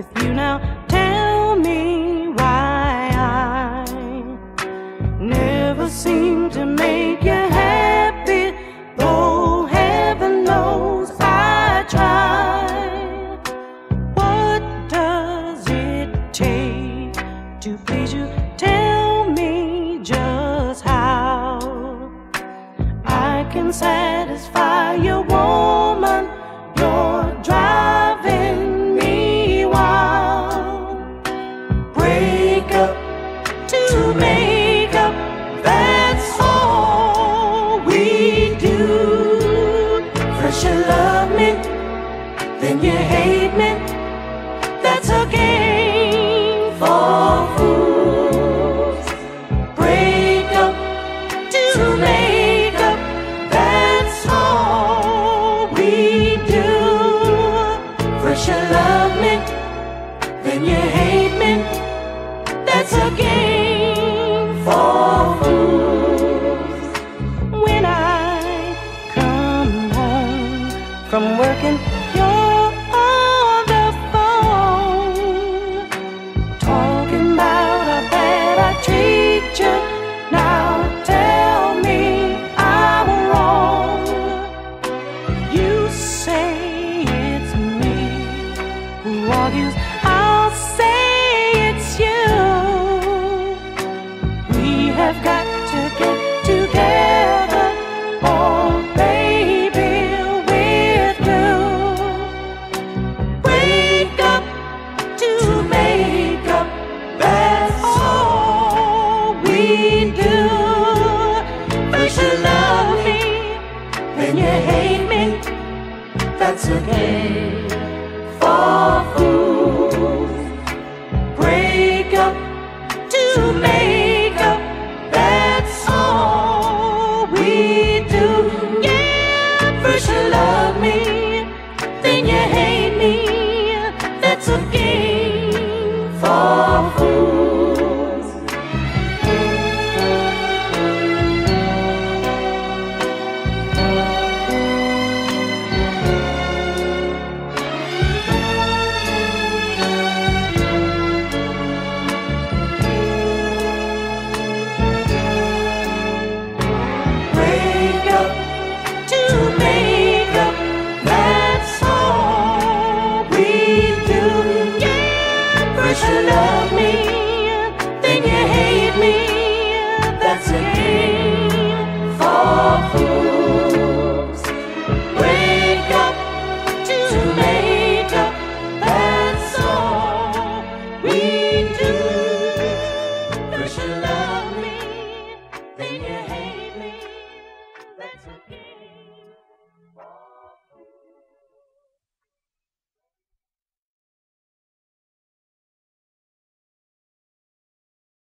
with you now. Tell me why I never seem to make you happy, though heaven knows I try. What does it take to please you? Tell me just how I can satisfy your want. To make up. That's all we do. First you love me, then you hate me. That's a game for fools. Break up to make up. That's all we do. First you love from working, phone talking about how bad I treat you. Now tell me I'm wrong. You say it's me who argues. I'll say it's you. We have got That's game for fools.